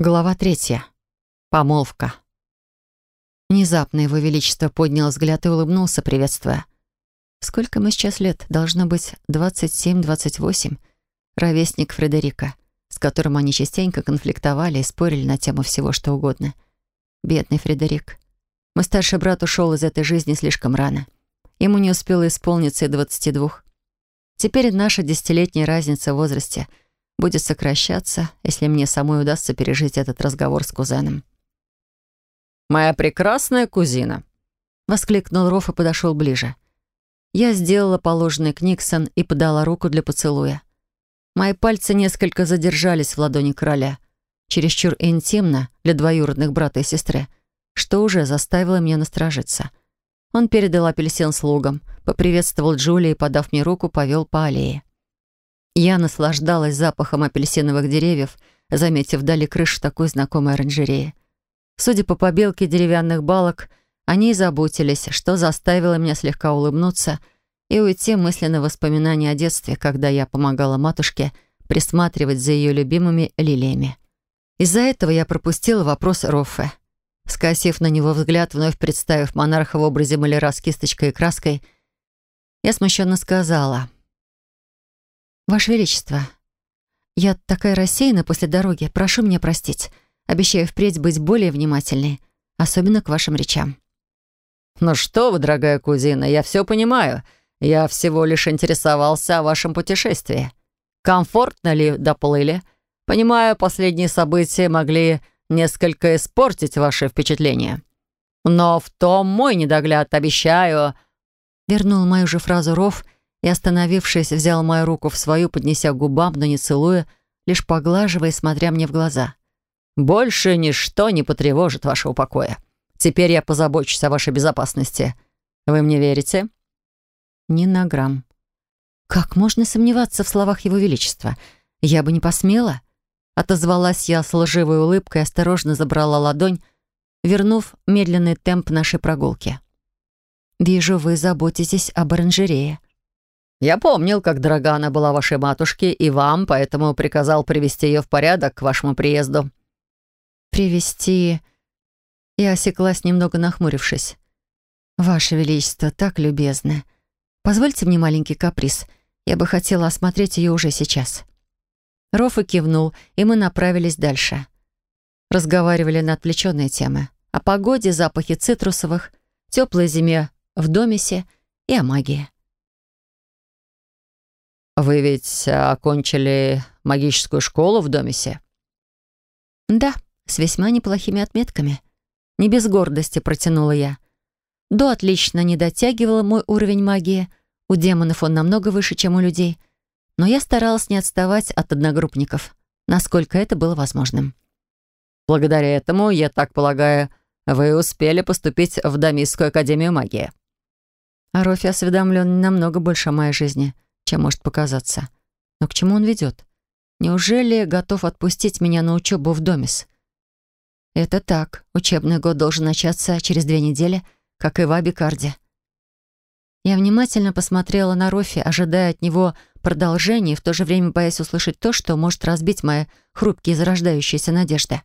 Глава третья. Помолвка. Внезапно его величество поднял взгляд и улыбнулся, приветствуя. Сколько мы сейчас лет? Должно быть 27-28. Ровесник Фредерика, с которым они частенько конфликтовали и спорили на тему всего, что угодно. Бедный Фредерик. Мой старший брат ушел из этой жизни слишком рано. Ему не успело исполниться и 22. Теперь наша десятилетняя разница в возрасте будет сокращаться, если мне самой удастся пережить этот разговор с кузеном. «Моя прекрасная кузина!» — воскликнул Роф и подошел ближе. Я сделала положенный книксон и подала руку для поцелуя. Мои пальцы несколько задержались в ладони короля, чересчур интимно для двоюродных брата и сестры, что уже заставило меня насторожиться. Он передал апельсин слугам, поприветствовал Джулии и, подав мне руку, повел по аллее. Я наслаждалась запахом апельсиновых деревьев, заметив вдали крышу такой знакомой оранжереи. Судя по побелке деревянных балок, они и заботились, что заставило меня слегка улыбнуться и уйти мысленно воспоминания о детстве, когда я помогала матушке присматривать за ее любимыми лилиями. Из-за этого я пропустила вопрос Роффе. Скосив на него взгляд, вновь представив монарха в образе маляра с кисточкой и краской, я смущенно сказала. «Ваше Величество, я такая рассеяна после дороги. Прошу меня простить. Обещаю впредь быть более внимательной, особенно к вашим речам». «Ну что вы, дорогая кузина, я все понимаю. Я всего лишь интересовался о вашем путешествии. Комфортно ли доплыли? Понимаю, последние события могли несколько испортить ваши впечатления. Но в том мой недогляд, обещаю...» Вернул мою же фразу Ров и, остановившись, взял мою руку в свою, поднеся к губам, но не целуя, лишь поглаживая, смотря мне в глаза. «Больше ничто не потревожит вашего покоя. Теперь я позабочусь о вашей безопасности. Вы мне верите?» «Ни на грамм». «Как можно сомневаться в словах Его Величества? Я бы не посмела». Отозвалась я с лживой улыбкой и осторожно забрала ладонь, вернув медленный темп нашей прогулки. «Вижу, вы заботитесь об оранжерее». «Я помнил, как дорога она была вашей матушке и вам, поэтому приказал привести ее в порядок к вашему приезду». «Привести...» Я осеклась, немного нахмурившись. «Ваше Величество, так любезно. Позвольте мне маленький каприз. Я бы хотела осмотреть ее уже сейчас». Рофа кивнул, и мы направились дальше. Разговаривали на отвлеченные темы. О погоде, запахе цитрусовых, теплой зиме в домисе и о магии. «Вы ведь окончили магическую школу в домисе?» «Да, с весьма неплохими отметками», не без гордости протянула я. До отлично не дотягивала мой уровень магии. У демонов он намного выше, чем у людей. Но я старалась не отставать от одногруппников, насколько это было возможным. «Благодаря этому, я так полагаю, вы успели поступить в Дамисскую академию магии». А Рофи осведомлен намного больше о моей жизни, чем может показаться. Но к чему он ведет? Неужели готов отпустить меня на учебу в Домис? Это так. Учебный год должен начаться через две недели, как и в Абикарде. Я внимательно посмотрела на Рофи, ожидая от него продолжения и в то же время боясь услышать то, что может разбить мои хрупкие зарождающиеся надежды.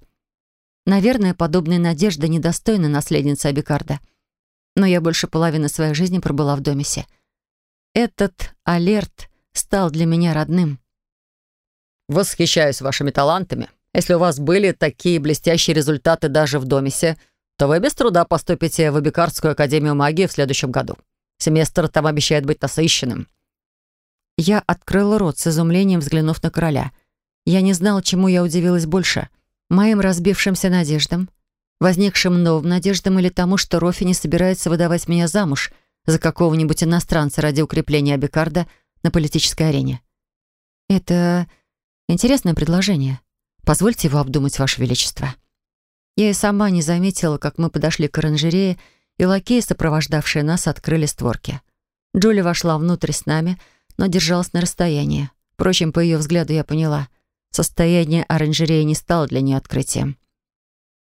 Наверное, подобные надежды недостойны наследницы Абикарда. Но я больше половины своей жизни пробыла в Домисе. Этот алерт стал для меня родным. «Восхищаюсь вашими талантами», если у вас были такие блестящие результаты даже в Домисе, то вы без труда поступите в Абикардскую академию магии в следующем году. Семестр там обещает быть насыщенным». Я открыла рот с изумлением, взглянув на короля. Я не знала, чему я удивилась больше. Моим разбившимся надеждам, возникшим новым надеждам или тому, что Рофи не собирается выдавать меня замуж за какого-нибудь иностранца ради укрепления Абикарда на политической арене. Это интересное предложение. Позвольте его обдумать, Ваше Величество». Я и сама не заметила, как мы подошли к оранжерее, и лакеи, сопровождавшие нас, открыли створки. Джули вошла внутрь с нами, но держалась на расстоянии. Впрочем, по ее взгляду я поняла, состояние оранжереи не стало для нее открытием.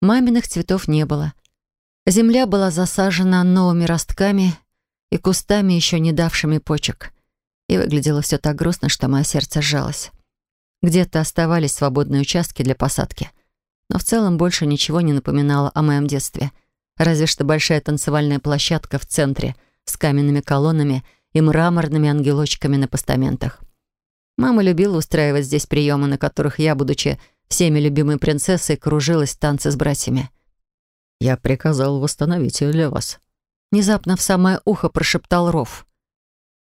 Маминых цветов не было. Земля была засажена новыми ростками и кустами, еще не давшими почек. И выглядело все так грустно, что мое сердце сжалось. Где-то оставались свободные участки для посадки. но в целом больше ничего не напоминало о моем детстве. Разве что большая танцевальная площадка в центре с каменными колоннами и мраморными ангелочками на постаментах. Мама любила устраивать здесь приемы, на которых я, будучи всеми любимой принцессой, кружилась в танце с братьями. «Я приказал восстановить ее для вас». Внезапно в самое ухо прошептал Ров.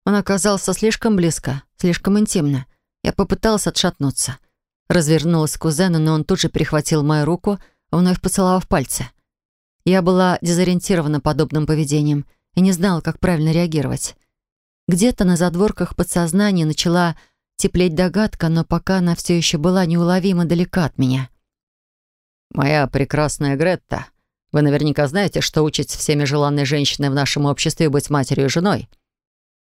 Он оказался слишком близко, слишком интимно. Я попыталась отшатнуться. Развернулась к кузену, но он тут же перехватил мою руку, вновь поцеловав пальцы. Я была дезориентирована подобным поведением и не знала, как правильно реагировать. Где-то на задворках подсознания начала теплеть догадка, но пока она все еще была неуловимо далека от меня. «Моя прекрасная Гретта, вы наверняка знаете, что учить всеми желанной женщиной в нашем обществе быть матерью и женой».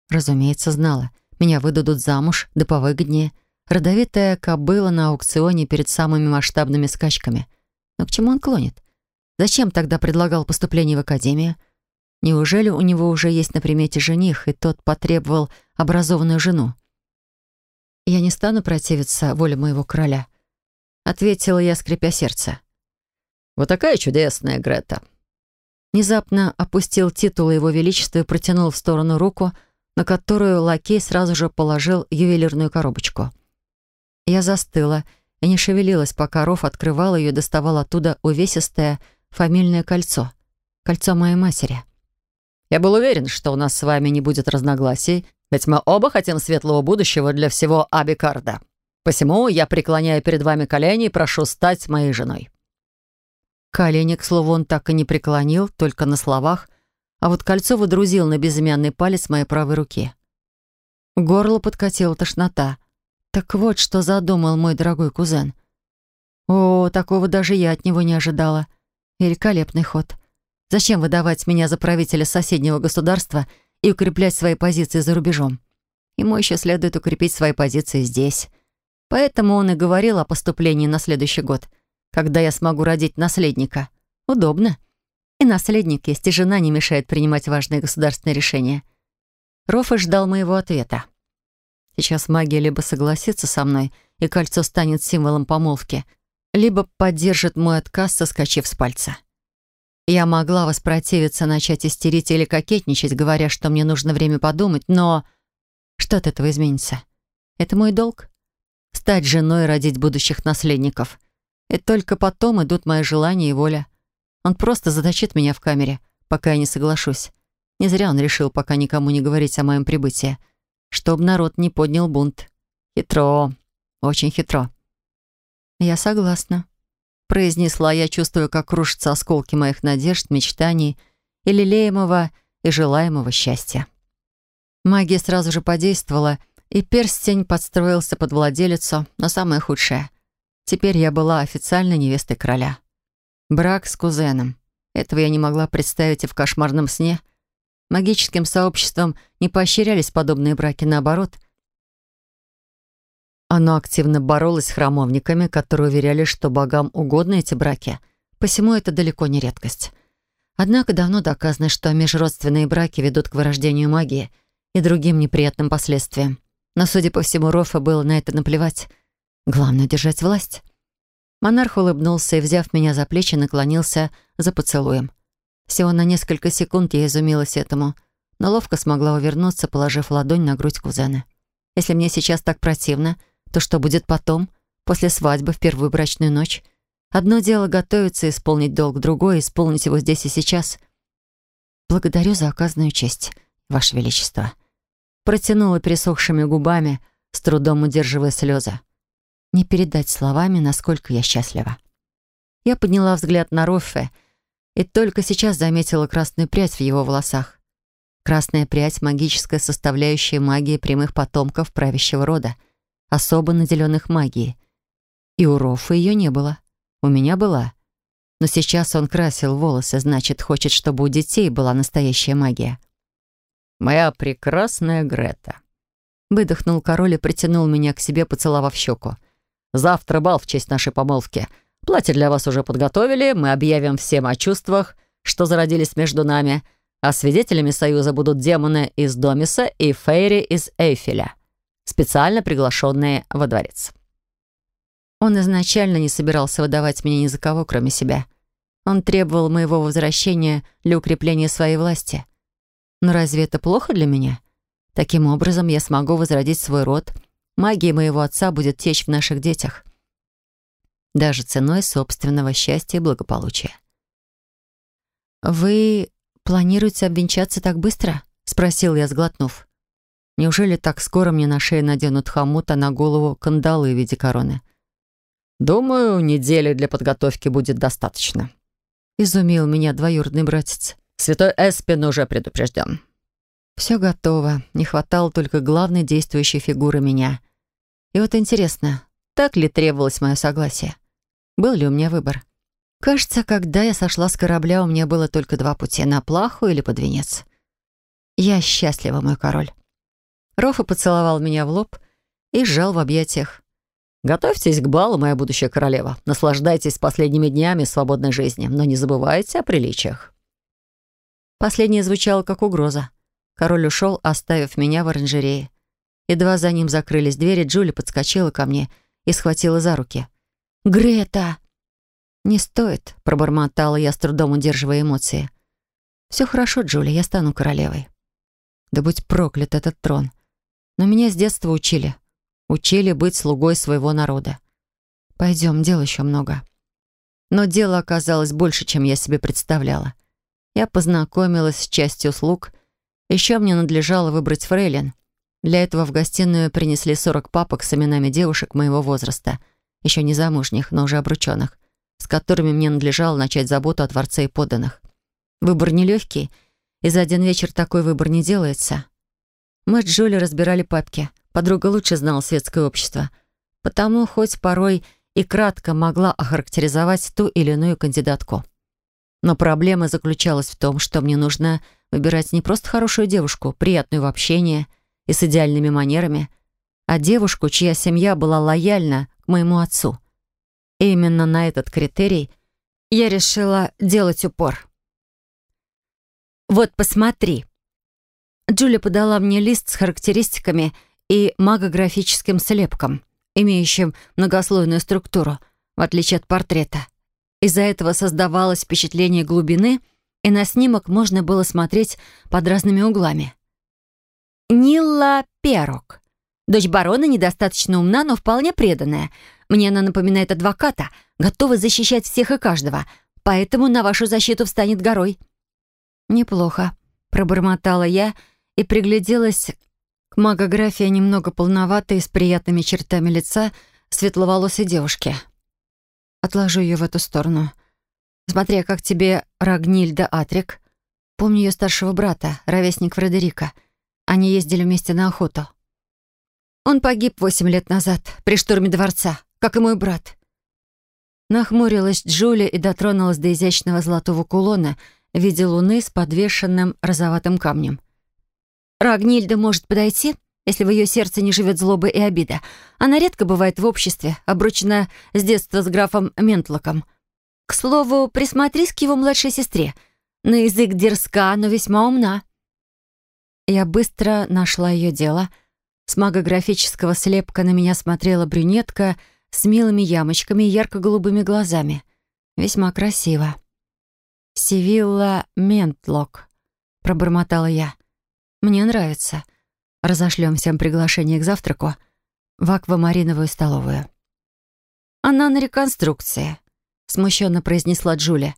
Разумеется, знала. Меня выдадут замуж, да повыгоднее. Родовитая кобыла на аукционе перед самыми масштабными скачками. Но к чему он клонит? Зачем тогда предлагал поступление в академию? Неужели у него уже есть на примете жених, и тот потребовал образованную жену? «Я не стану противиться воле моего короля», — ответила я, скрипя сердце. «Вот такая чудесная Грета!» Внезапно опустил титул его величества и протянул в сторону руку, на которую лакей сразу же положил ювелирную коробочку. Я застыла и не шевелилась, пока Ров открывал ее и доставал оттуда увесистое фамильное кольцо. Кольцо моей матери. «Я был уверен, что у нас с вами не будет разногласий, ведь мы оба хотим светлого будущего для всего Абикарда. Посему я преклоняю перед вами колени и прошу стать моей женой». Колени, к слову, он так и не преклонил, только на словах, а вот кольцо выдрузил на безымянный палец моей правой руки. Горло подкатила тошнота. Так вот, что задумал мой дорогой кузен. О, такого даже я от него не ожидала. Великолепный ход. Зачем выдавать меня за правителя соседнего государства и укреплять свои позиции за рубежом? Ему еще следует укрепить свои позиции здесь. Поэтому он и говорил о поступлении на следующий год, когда я смогу родить наследника. Удобно. И наследник есть, и жена не мешает принимать важные государственные решения. Рофа ждал моего ответа. Сейчас магия либо согласится со мной, и кольцо станет символом помолвки, либо поддержит мой отказ, соскочив с пальца. Я могла воспротивиться, начать истерить или кокетничать, говоря, что мне нужно время подумать, но что от этого изменится? Это мой долг. Стать женой и родить будущих наследников. И только потом идут мои желания и воля. Он просто заточит меня в камере, пока я не соглашусь. Не зря он решил пока никому не говорить о моем прибытии. Чтобы народ не поднял бунт. Хитро. Очень хитро. «Я согласна», — произнесла я, чувствуя, как крушатся осколки моих надежд, мечтаний и лелеемого и желаемого счастья. Магия сразу же подействовала, и перстень подстроился под владелицу, но самое худшее. Теперь я была официально невестой короля. Брак с кузеном. Этого я не могла представить и в кошмарном сне. Магическим сообществом не поощрялись подобные браки, наоборот. Оно активно боролось с храмовниками, которые уверяли, что богам угодны эти браки. Посему это далеко не редкость. Однако давно доказано, что межродственные браки ведут к вырождению магии и другим неприятным последствиям. Но, судя по всему, Рофа было на это наплевать. Главное — держать власть. Монарх улыбнулся и, взяв меня за плечи, наклонился за поцелуем. Всего на несколько секунд я изумилась этому, но ловко смогла увернуться, положив ладонь на грудь кузена. Если мне сейчас так противно, то что будет потом, после свадьбы в первую брачную ночь? Одно дело готовиться исполнить долг, другое — исполнить его здесь и сейчас. «Благодарю за оказанную честь, Ваше Величество». Протянула пересохшими губами, с трудом удерживая слезы. Не передать словами, насколько я счастлива. Я подняла взгляд на Роффе и только сейчас заметила красную прядь в его волосах. Красная прядь — магическая составляющая магии прямых потомков правящего рода, особо наделенных магией. И у Роффа ее не было. У меня была. Но сейчас он красил волосы, значит, хочет, чтобы у детей была настоящая магия. «Моя прекрасная Грета», — выдохнул король и притянул меня к себе, поцеловав щеку. Завтра бал в честь нашей помолвки. Платье для вас уже подготовили, мы объявим всем о чувствах, что зародились между нами, а свидетелями союза будут демоны из Домиса и Фейри из Эйфеля, специально приглашенные во дворец. Он изначально не собирался выдавать меня ни за кого, кроме себя. Он требовал моего возвращения для укрепления своей власти. Но разве это плохо для меня? Таким образом, я смогу возродить свой род. Магия моего отца будет течь в наших детях. Даже ценой собственного счастья и благополучия. «Вы планируете обвенчаться так быстро?» — спросил я, сглотнув. «Неужели так скоро мне на шею наденут хомут, а на голову кандалы в виде короны?» «Думаю, недели для подготовки будет достаточно», — изумил меня двоюродный братец. «Святой Эспин уже предупрежден». Все готово. Не хватало только главной действующей фигуры меня. И вот интересно, так ли требовалось мое согласие? Был ли у меня выбор? Кажется, когда я сошла с корабля, у меня было только два пути — на плаху или под венец. Я счастлива, мой король. Рофа поцеловал меня в лоб и сжал в объятиях. «Готовьтесь к балу, моя будущая королева. Наслаждайтесь последними днями свободной жизни, но не забывайте о приличиях». Последнее звучало как угроза. Король ушел, оставив меня в оранжерее. Едва за ним закрылись двери, Джули подскочила ко мне и схватила за руки. «Грета!» «Не стоит», — пробормотала я, с трудом удерживая эмоции. «Все хорошо, Джули, я стану королевой». Да будь проклят этот трон. Но меня с детства учили. Учили быть слугой своего народа. Пойдем, дел еще много. Но дело оказалось больше, чем я себе представляла. Я познакомилась с частью слуг. Еще мне надлежало выбрать фрейлин. Для этого в гостиную принесли 40 папок с именами девушек моего возраста, еще не замужних, но уже обрученных с которыми мне надлежало начать заботу о Творце и подданных. Выбор нелегкий, и за один вечер такой выбор не делается. Мы с Джоли разбирали папки. Подруга лучше знала светское общество. Потому хоть порой и кратко могла охарактеризовать ту или иную кандидатку. Но проблема заключалась в том, что мне нужно выбирать не просто хорошую девушку, приятную в общении и с идеальными манерами, а девушку, чья семья была лояльна к моему отцу — и именно на этот критерий я решила делать упор. «Вот посмотри». Джулия подала мне лист с характеристиками и магографическим слепком, имеющим многослойную структуру, в отличие от портрета. Из-за этого создавалось впечатление глубины, и на снимок можно было смотреть под разными углами. Нила Перок. Дочь барона недостаточно умна, но вполне преданная — мне она напоминает адвоката, готова защищать всех и каждого, поэтому на вашу защиту встанет горой». «Неплохо», — пробормотала я и пригляделась к магографии немного полноватой, с приятными чертами лица светловолосой девушки. Отложу ее в эту сторону. Смотри, а как тебе Рагнильда Атрик. Помню ее старшего брата, ровесник Фредерика. Они ездили вместе на охоту. Он погиб восемь лет назад при штурме дворца как и мой брат». Нахмурилась Джулия и дотронулась до изящного золотого кулона в виде луны с подвешенным розоватым камнем. «Рагнильда может подойти, если в ее сердце не живет злоба и обида. Она редко бывает в обществе, обручена с детства с графом Ментлоком. К слову, присмотрись к его младшей сестре. На язык дерзка, но весьма умна». Я быстро нашла ее дело. С магографического слепка на меня смотрела брюнетка — с милыми ямочками и ярко-голубыми глазами. Весьма красиво. «Сивилла Ментлок», — пробормотала я. «Мне нравится. Разошлем всем приглашение к завтраку в аквамариновую столовую». «Она на реконструкции», — смущенно произнесла Джулия.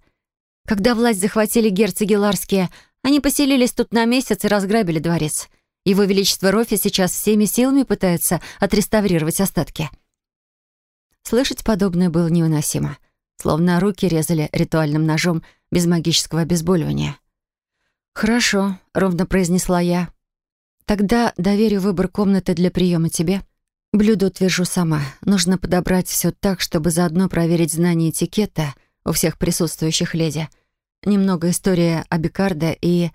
«Когда власть захватили герцоги Ларские, они поселились тут на месяц и разграбили дворец. Его Величество Рофи сейчас всеми силами пытается отреставрировать остатки». Слышать подобное было невыносимо. Словно руки резали ритуальным ножом без магического обезболивания. «Хорошо», — ровно произнесла я. «Тогда доверю выбор комнаты для приема тебе. Блюдо утвержу сама. Нужно подобрать все так, чтобы заодно проверить знание этикета у всех присутствующих леди. Немного история о Бикарде и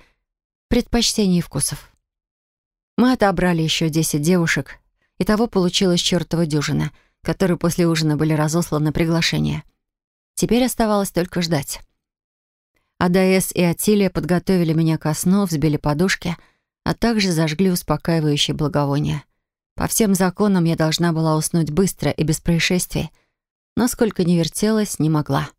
предпочтений вкусов». Мы отобрали еще десять девушек, и того получилось чертова дюжина — которые после ужина были разосланы приглашения. Теперь оставалось только ждать. АДС и Атилия подготовили меня ко сну, взбили подушки, а также зажгли успокаивающие благовония. По всем законам я должна была уснуть быстро и без происшествий, Но сколько не вертелась, не могла.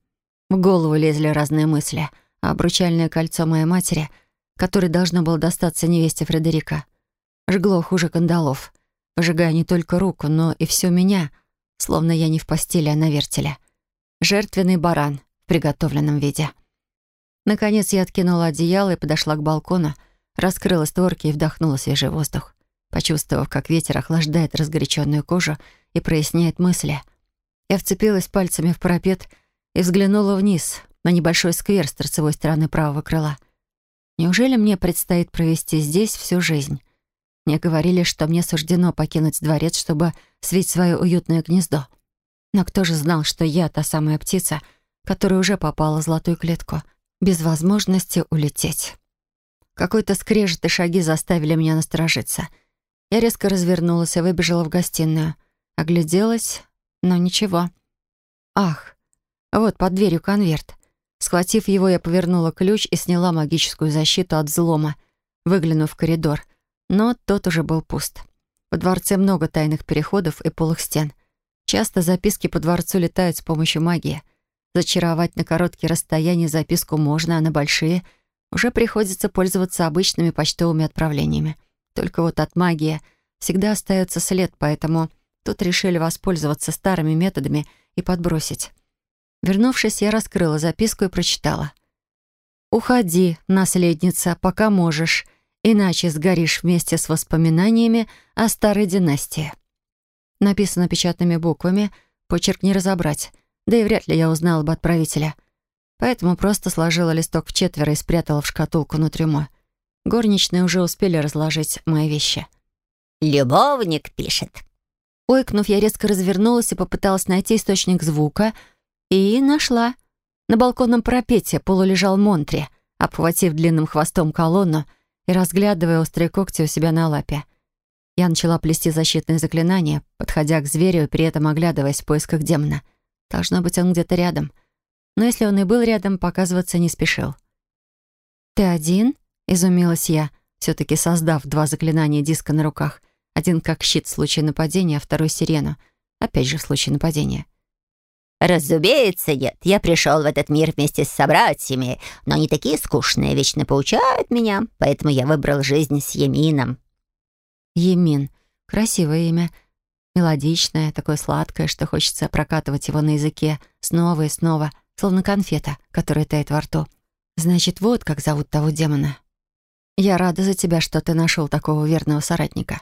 В голову лезли разные мысли, обручальное кольцо моей матери, которое должно было достаться невесте Фредерика, жгло хуже кандалов, выжигая не только руку, но и всю меня, словно я не в постели, а на вертеле. Жертвенный баран в приготовленном виде. Наконец я откинула одеяло и подошла к балкону, раскрыла створки и вдохнула свежий воздух, почувствовав, как ветер охлаждает разгоряченную кожу и проясняет мысли. Я вцепилась пальцами в парапет и взглянула вниз на небольшой сквер с торцевой стороны правого крыла. Неужели мне предстоит провести здесь всю жизнь? Мне говорили, что мне суждено покинуть дворец, чтобы свить свое уютное гнездо. Но кто же знал, что я та самая птица, которая уже попала в золотую клетку, без возможности улететь? Какой-то скрежет и шаги заставили меня насторожиться. Я резко развернулась и выбежала в гостиную. Огляделась, но ничего. Ах, вот под дверью конверт. Схватив его, я повернула ключ и сняла магическую защиту от взлома, выглянув в коридор. Но тот уже был пуст. Во дворце много тайных переходов и полых стен. Часто записки по дворцу летают с помощью магии. Зачаровать на короткие расстояния записку можно, а на большие — уже приходится пользоваться обычными почтовыми отправлениями. Только вот от магии всегда остается след, поэтому тут решили воспользоваться старыми методами и подбросить. Вернувшись, я раскрыла записку и прочитала. «Уходи, наследница, пока можешь, иначе сгоришь вместе с воспоминаниями о старой династии». Написано печатными буквами, почерк не разобрать, да и вряд ли я узнала бы отправителя — поэтому просто сложила листок в четверо и спрятала в шкатулку на трюмо. Горничные уже успели разложить мои вещи. «Любовник пишет». Ойкнув, я резко развернулась и попыталась найти источник звука. И нашла. На балконном парапете полулежал Монтри, обхватив длинным хвостом колонну и разглядывая острые когти у себя на лапе. Я начала плести защитные заклинания, подходя к зверю и при этом оглядываясь в поисках демона. Должно быть, он где-то рядом — но если он и был рядом, показываться не спешил. «Ты один?» — изумилась я, все таки создав два заклинания диска на руках. Один как щит в случае нападения, а второй — сирену. Опять же в случае нападения. «Разумеется, нет. Я пришел в этот мир вместе с собратьями, но они такие скучные, вечно поучают меня, поэтому я выбрал жизнь с Емином». Емин. Красивое имя. Мелодичное, такое сладкое, что хочется прокатывать его на языке снова и снова — словно конфета, которая тает во рту. Значит, вот как зовут того демона. Я рада за тебя, что ты нашел такого верного соратника.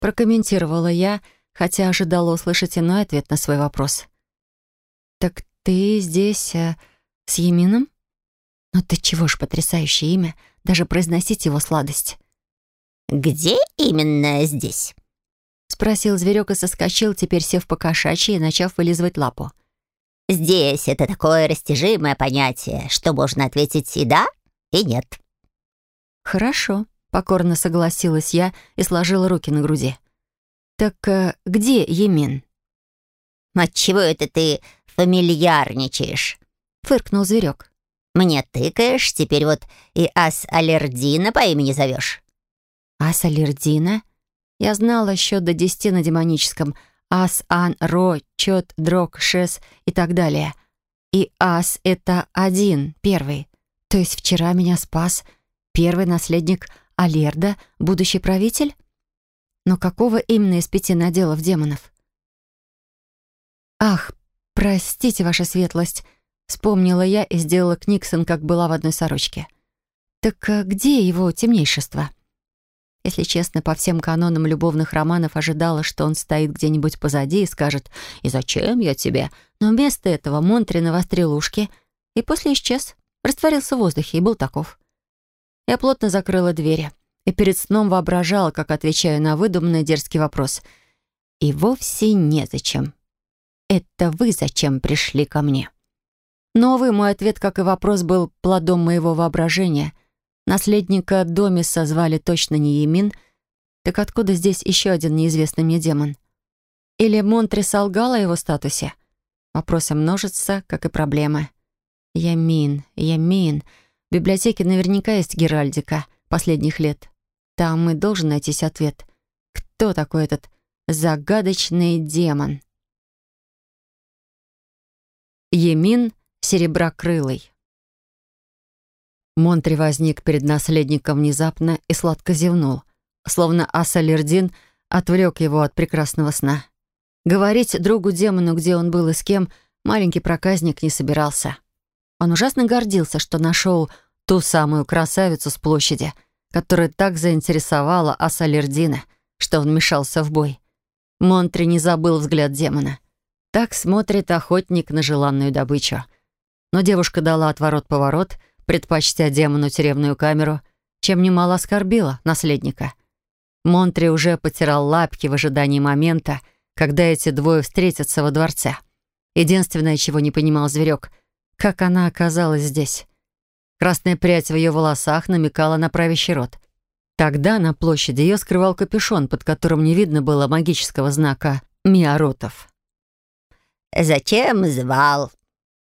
Прокомментировала я, хотя ожидала услышать иной ответ на свой вопрос. «Так ты здесь э, с Емином?» «Ну ты чего ж потрясающее имя, даже произносить его сладость». «Где именно здесь?» — спросил зверек и соскочил, теперь сев по кошачьи и начав вылизывать лапу. Здесь это такое растяжимое понятие, что можно ответить и да, и нет. Хорошо, покорно согласилась я и сложила руки на груди. Так э, где Емин? Отчего это ты фамильярничаешь? Фыркнул зверек. Мне тыкаешь, теперь вот и ас Алердина по имени зовешь. Ас Алердина? Я знала счет до десяти на демоническом — ас, ан, ро, чет, дрог, шес и так далее. И ас — это один, первый. То есть вчера меня спас первый наследник Алерда, будущий правитель? Но какого именно из пяти наделов демонов? «Ах, простите, ваша светлость», — вспомнила я и сделала Книксон, как была в одной сорочке. «Так э, где его темнейшество?» Если честно, по всем канонам любовных романов ожидала, что он стоит где-нибудь позади и скажет «И зачем я тебе?». Но вместо этого Монтри навострил ушки и после исчез, растворился в воздухе и был таков. Я плотно закрыла двери и перед сном воображала, как отвечаю на выдуманный дерзкий вопрос. И вовсе незачем. Это вы зачем пришли ко мне? Новый мой ответ, как и вопрос, был плодом моего воображения — Наследника Домиса звали точно не Емин, так откуда здесь еще один неизвестный мне демон? Или Монтри солгал о его статусе? Вопросы множатся, как и проблемы. Ямин, Ямин. В библиотеке наверняка есть Геральдика последних лет. Там и должен найтись ответ. Кто такой этот загадочный демон? Емин Сереброкрылый. Монтри возник перед наследником внезапно и сладко зевнул, словно Асалердин отвлек его от прекрасного сна. Говорить другу-демону, где он был и с кем, маленький проказник не собирался. Он ужасно гордился, что нашел ту самую красавицу с площади, которая так заинтересовала Асалердина, что он вмешался в бой. Монтри не забыл взгляд демона. Так смотрит охотник на желанную добычу. Но девушка дала отворот-поворот — предпочтя демону тюремную камеру, чем немало оскорбила наследника. Монтри уже потирал лапки в ожидании момента, когда эти двое встретятся во дворце. Единственное, чего не понимал зверек, как она оказалась здесь. Красная прядь в ее волосах намекала на правящий род. Тогда на площади ее скрывал капюшон, под которым не видно было магического знака «Миаротов». «Зачем звал?»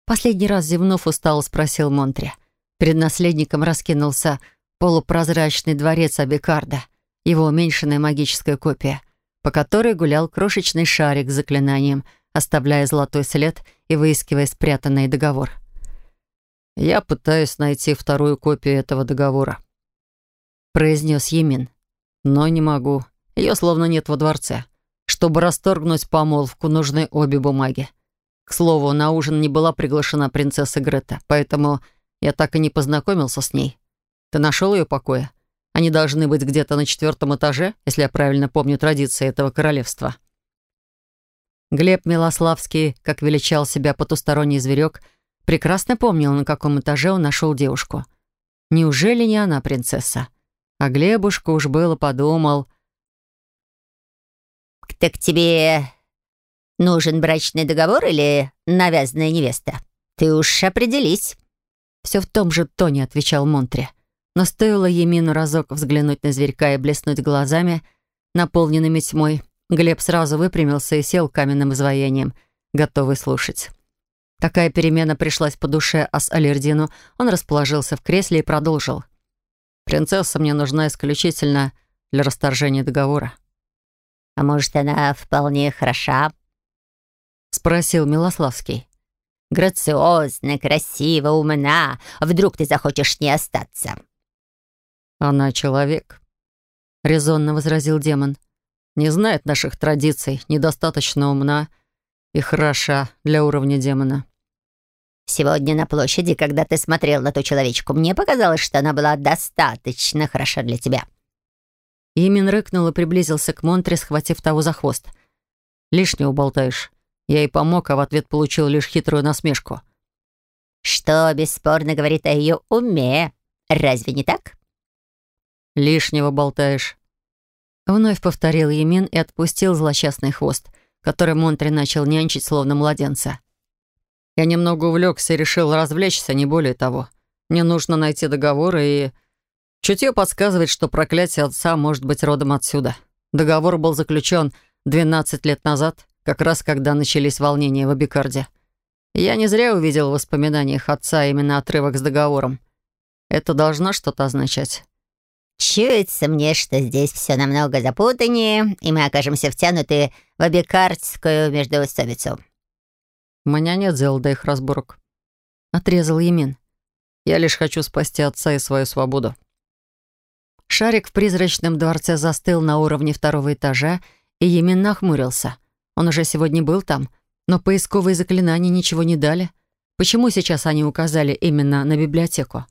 Последний раз зевнув, устало спросил Монтри. Перед наследником раскинулся полупрозрачный дворец Абикарда, его уменьшенная магическая копия, по которой гулял крошечный шарик с заклинанием, оставляя золотой след и выискивая спрятанный договор. «Я пытаюсь найти вторую копию этого договора», — произнес Емин. «Но не могу. Ее словно нет во дворце. Чтобы расторгнуть помолвку, нужны обе бумаги. К слову, на ужин не была приглашена принцесса Грета, поэтому я так и не познакомился с ней. Ты нашел ее покоя? Они должны быть где-то на четвертом этаже, если я правильно помню традиции этого королевства». Глеб Милославский, как величал себя потусторонний зверек, прекрасно помнил, на каком этаже он нашел девушку. Неужели не она принцесса? А Глебушка уж было подумал. «Так тебе нужен брачный договор или навязанная невеста? Ты уж определись». Все в том же тоне отвечал Монтри. Но стоило Емину разок взглянуть на зверька и блеснуть глазами, наполненными тьмой, Глеб сразу выпрямился и сел каменным изваянием, готовый слушать. Такая перемена пришлась по душе Ас-Алердину. Он расположился в кресле и продолжил. «Принцесса мне нужна исключительно для расторжения договора». «А может, она вполне хороша?» — спросил Милославский грациозна, красива, умна. Вдруг ты захочешь с ней остаться?» «Она человек», — резонно возразил демон. «Не знает наших традиций, недостаточно умна и хороша для уровня демона». «Сегодня на площади, когда ты смотрел на ту человечку, мне показалось, что она была достаточно хороша для тебя». Имин рыкнул и приблизился к Монтре, схватив того за хвост. «Лишнего болтаешь. Я ей помог, а в ответ получил лишь хитрую насмешку. «Что бесспорно говорит о ее уме. Разве не так?» «Лишнего болтаешь». Вновь повторил Емин и отпустил злосчастный хвост, который Монтри начал нянчить, словно младенца. Я немного увлекся и решил развлечься, не более того. Мне нужно найти договор, и... Чутье подсказывает, что проклятие отца может быть родом отсюда. Договор был заключен 12 лет назад, как раз когда начались волнения в Абикарде. Я не зря увидел в воспоминаниях отца именно отрывок с договором. Это должно что-то означать. Чуется мне, что здесь все намного запутаннее, и мы окажемся втянуты в абикардскую междоусобицу. «У меня нет дела до их разборок», — отрезал Емин. «Я лишь хочу спасти отца и свою свободу». Шарик в призрачном дворце застыл на уровне второго этажа, и Емин нахмурился. Он уже сегодня был там, но поисковые заклинания ничего не дали. Почему сейчас они указали именно на библиотеку?